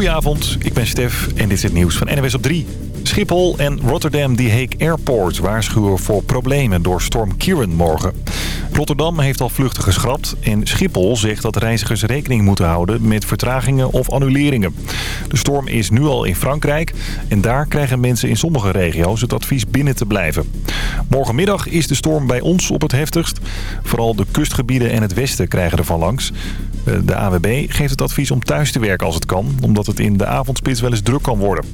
Goedenavond, ik ben Stef en dit is het nieuws van NWS op 3. Schiphol en Rotterdam The Hague Airport waarschuwen voor problemen door storm Kieran morgen. Rotterdam heeft al vluchten geschrapt en Schiphol zegt dat reizigers rekening moeten houden met vertragingen of annuleringen. De storm is nu al in Frankrijk en daar krijgen mensen in sommige regio's het advies binnen te blijven. Morgenmiddag is de storm bij ons op het heftigst. Vooral de kustgebieden en het westen krijgen ervan langs. Eh, de AWB geeft het advies om thuis te werken als het kan, omdat het in de avondspits wel eens druk kan worden.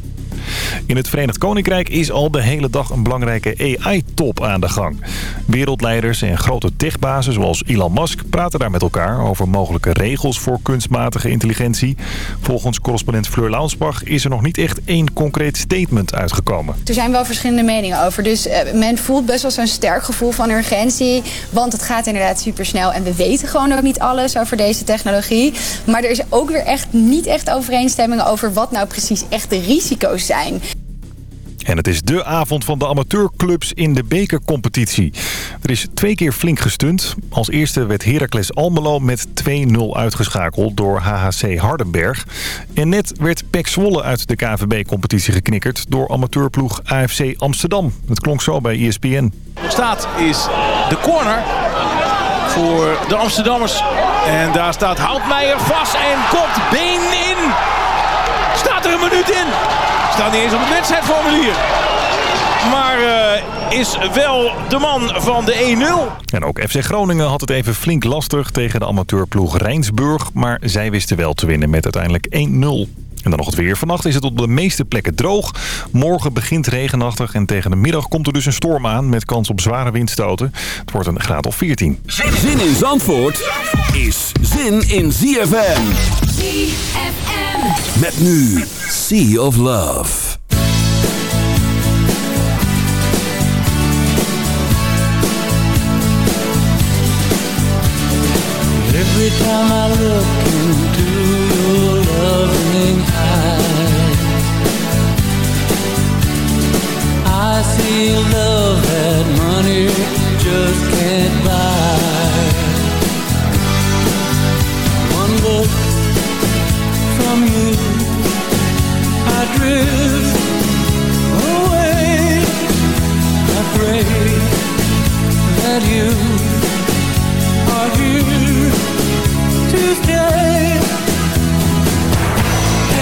In het Verenigd Koninkrijk is al de hele dag een belangrijke AI-top aan de gang. Wereldleiders en grote techbazen zoals Elon Musk praten daar met elkaar over mogelijke regels voor kunstmatige intelligentie. Volgens correspondent Fleur Launsbach is er nog niet echt één concreet statement uitgekomen. Er zijn wel verschillende meningen over. Dus uh, men voelt best wel zo'n sterk gevoel van urgentie. Want het gaat inderdaad supersnel en we weten gewoon ook niet alles over deze technologie. Maar er is ook weer echt niet echt overeenstemming over wat nou precies echt de risico's zijn en het is de avond van de amateurclubs in de bekercompetitie. Er is twee keer flink gestunt. Als eerste werd Heracles Almelo met 2-0 uitgeschakeld door HHC Hardenberg. En net werd PEC Zwolle uit de KVB-competitie geknikkerd door amateurploeg AFC Amsterdam. Het klonk zo bij ESPN. Staat is de corner voor de Amsterdammers. En daar staat Houtmeijer vast en komt been in. Staat er een minuut in. Staat niet eens op het wedstrijdformulier. Maar uh, is wel de man van de 1-0. En ook FC Groningen had het even flink lastig tegen de amateurploeg Rijnsburg. Maar zij wisten wel te winnen met uiteindelijk 1-0. En dan nog het weer. Vannacht is het op de meeste plekken droog. Morgen begint regenachtig en tegen de middag komt er dus een storm aan... met kans op zware windstoten. Het wordt een graad of 14. Zin in Zandvoort is zin in ZFM. ZFM. Met nu Sea of Love. Every time I look into your loving eyes I see love that money just can't buy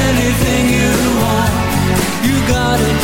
Anything you want, you got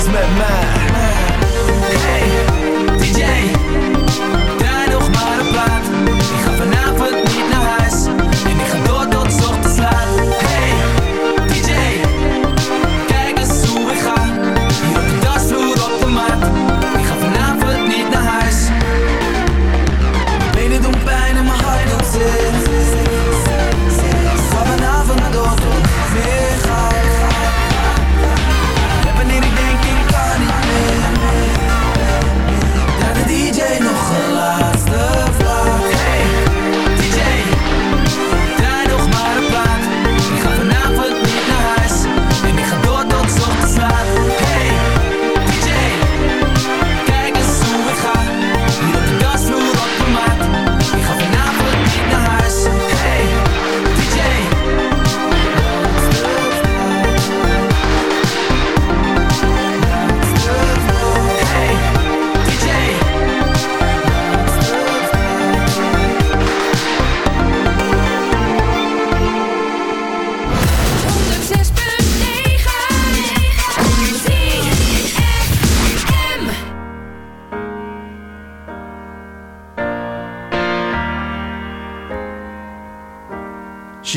dans met mij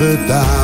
gedaan.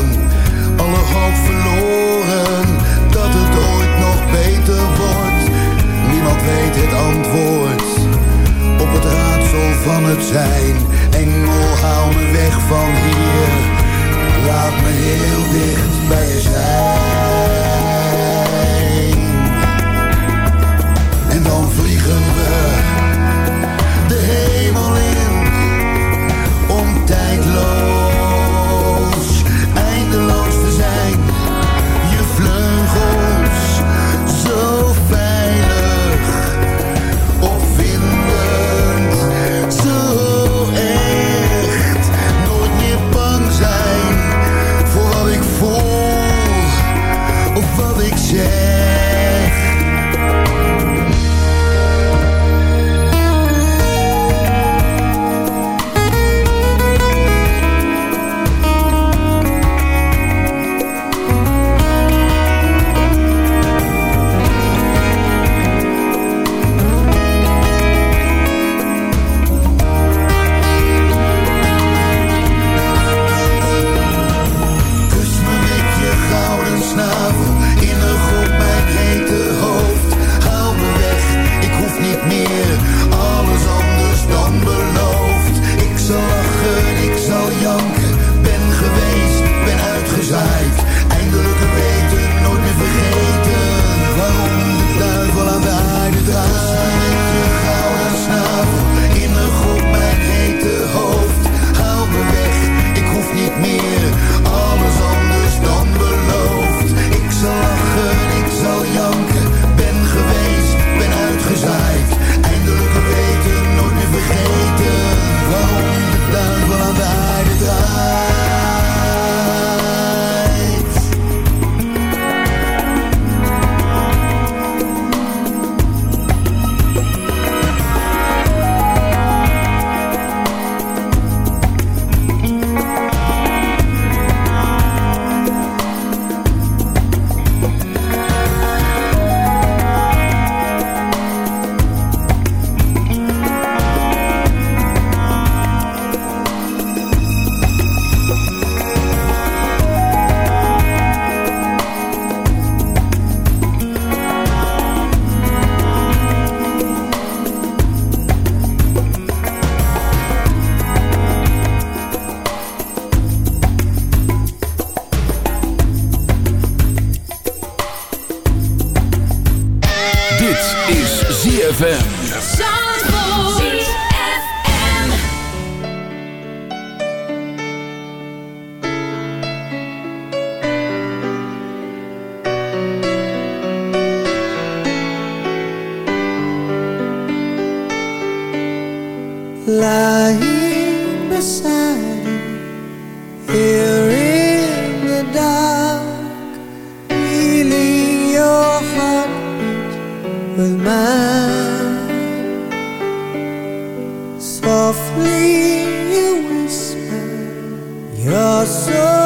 You're so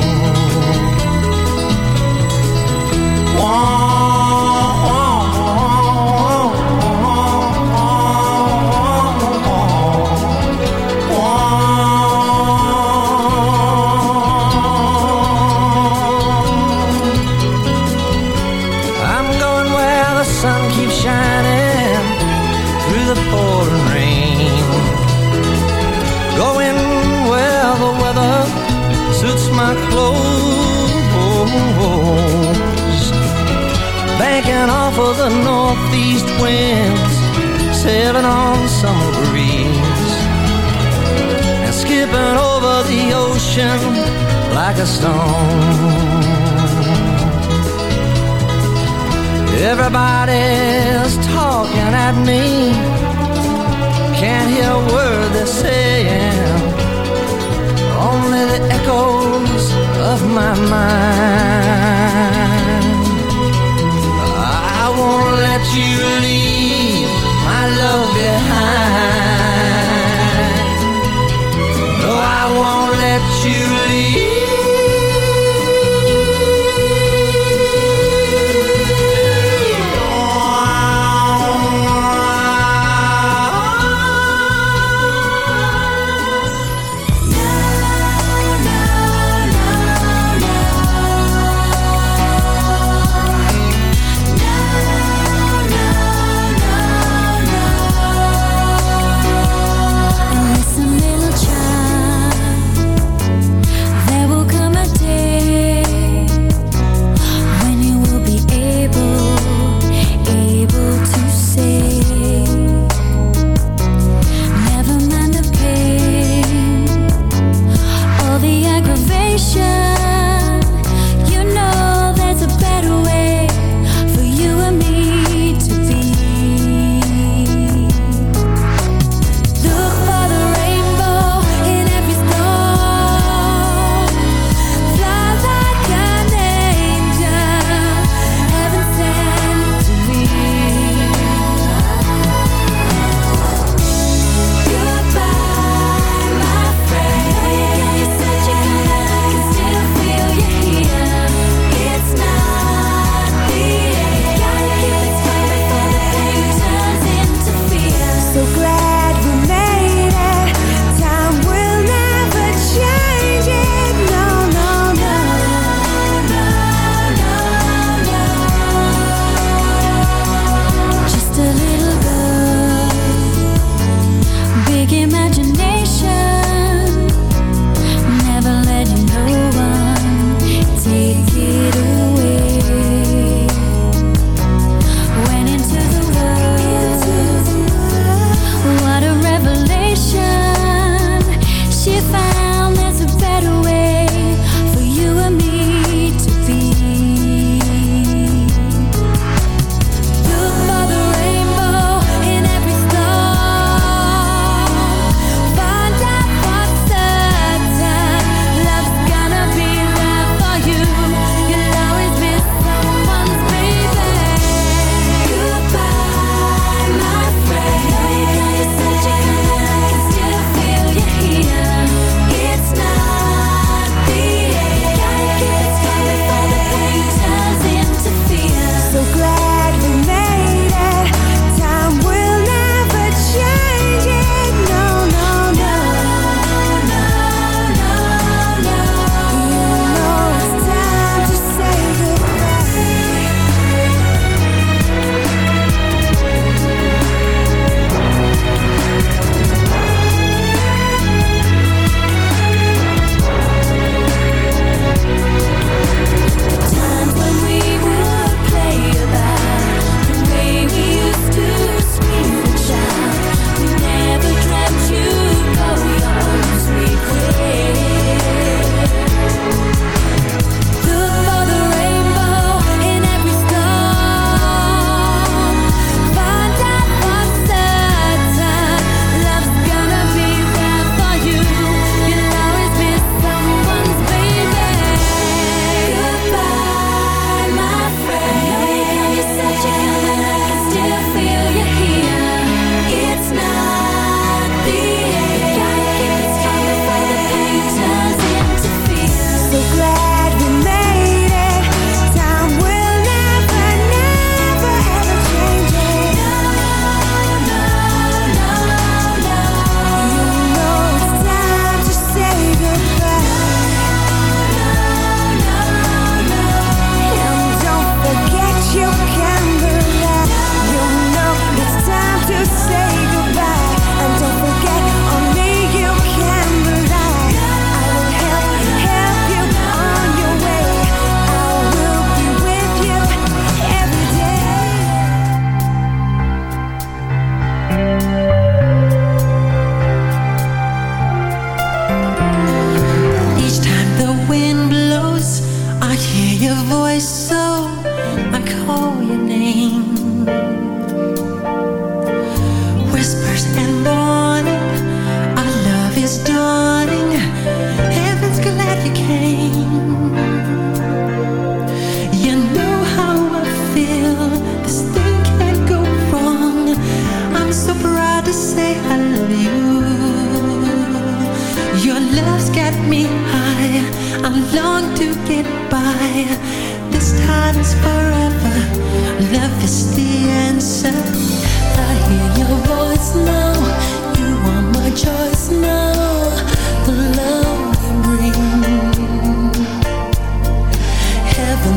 I'm the northeast winds, sailing on summer breeze. And skipping over the ocean like a stone. Everybody's talking at me. you.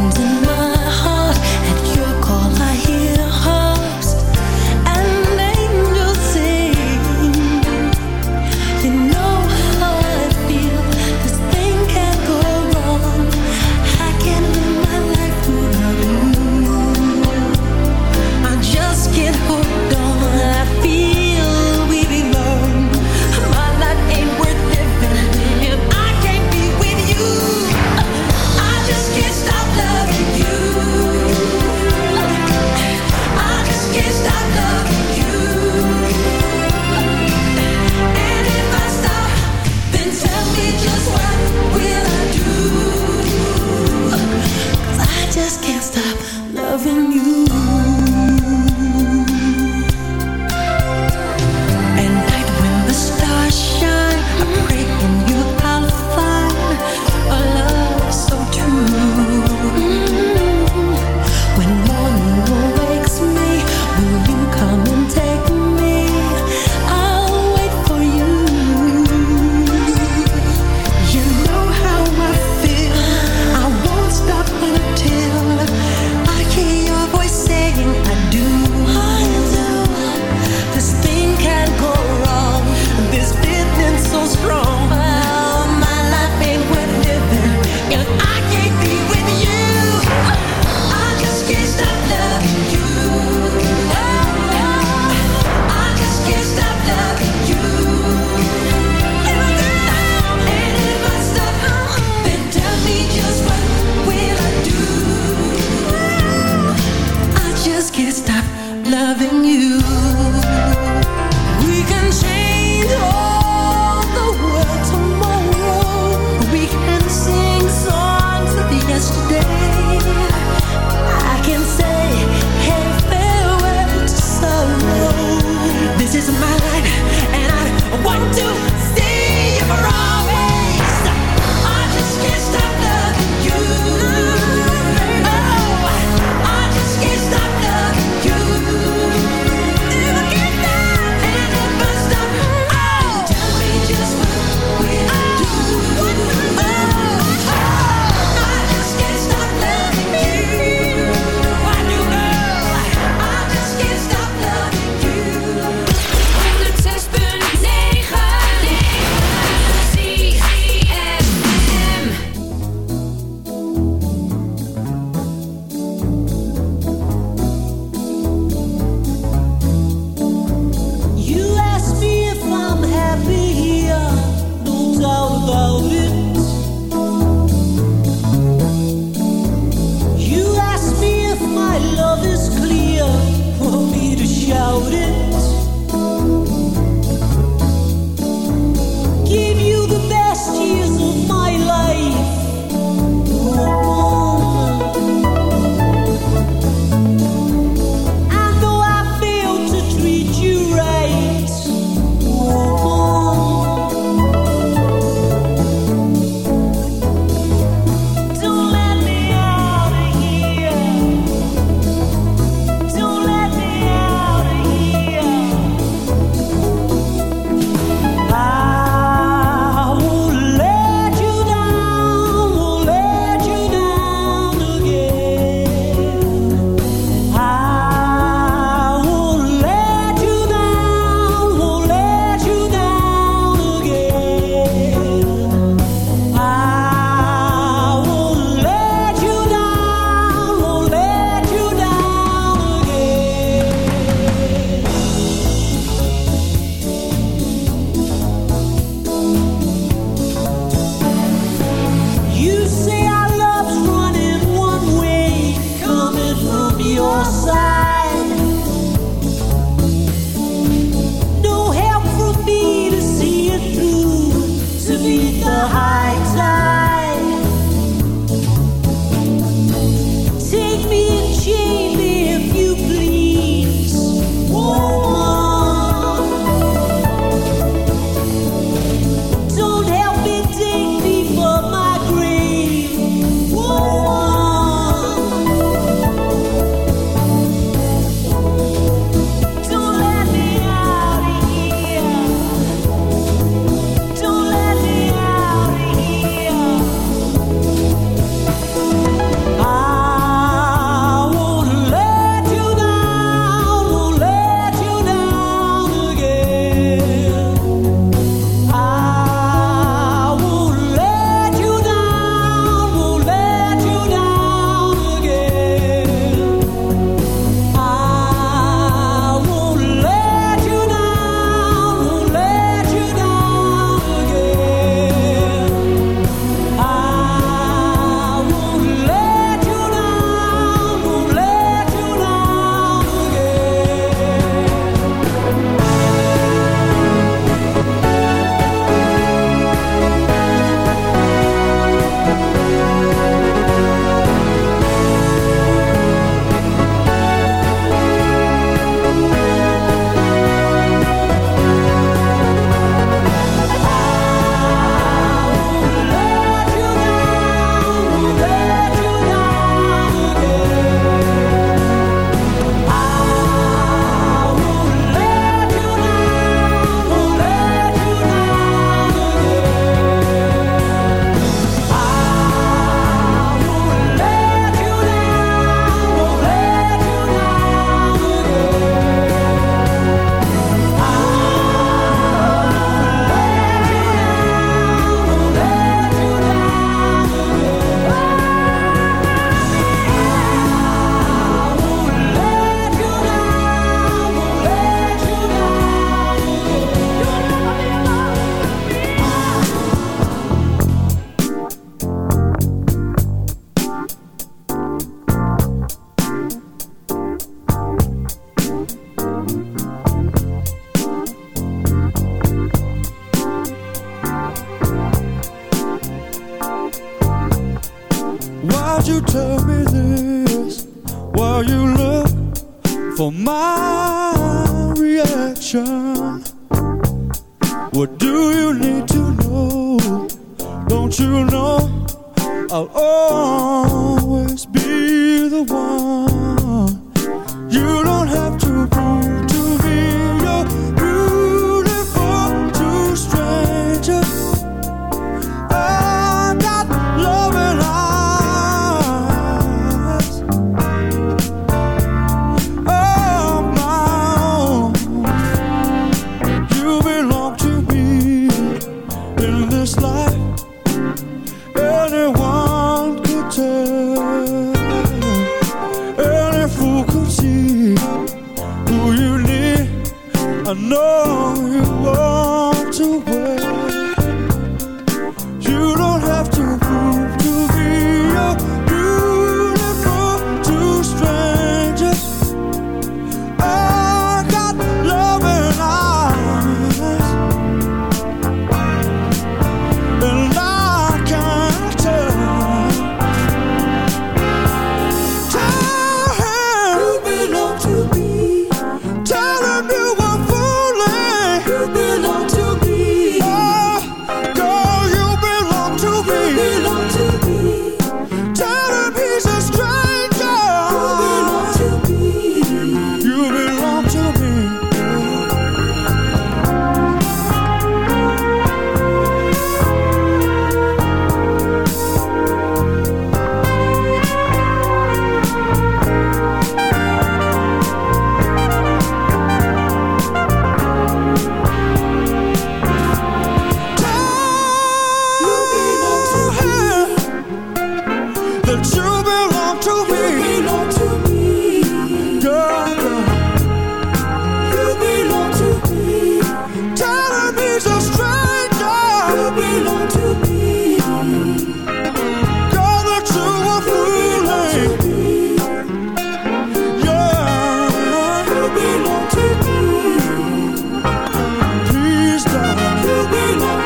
Heaven's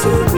to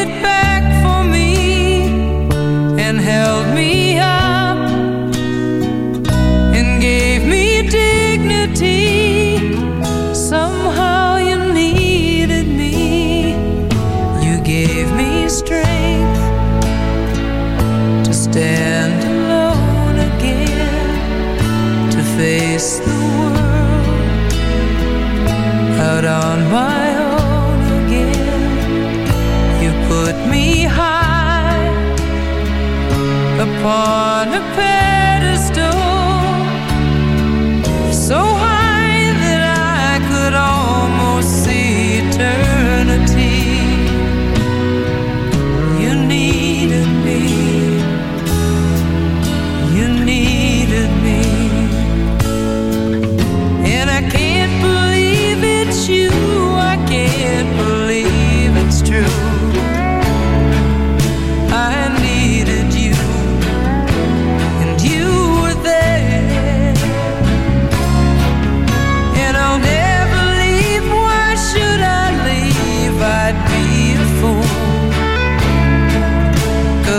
It back for me and held me upon a pedestal,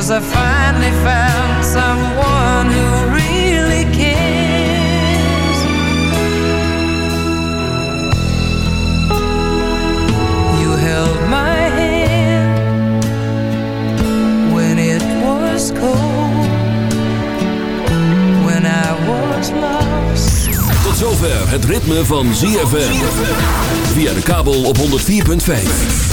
Cause I finally found someone who really cares. You held my hand when it was cold, when I was lost. Tot zover het ritme van ZFM. Via de kabel op 104.5.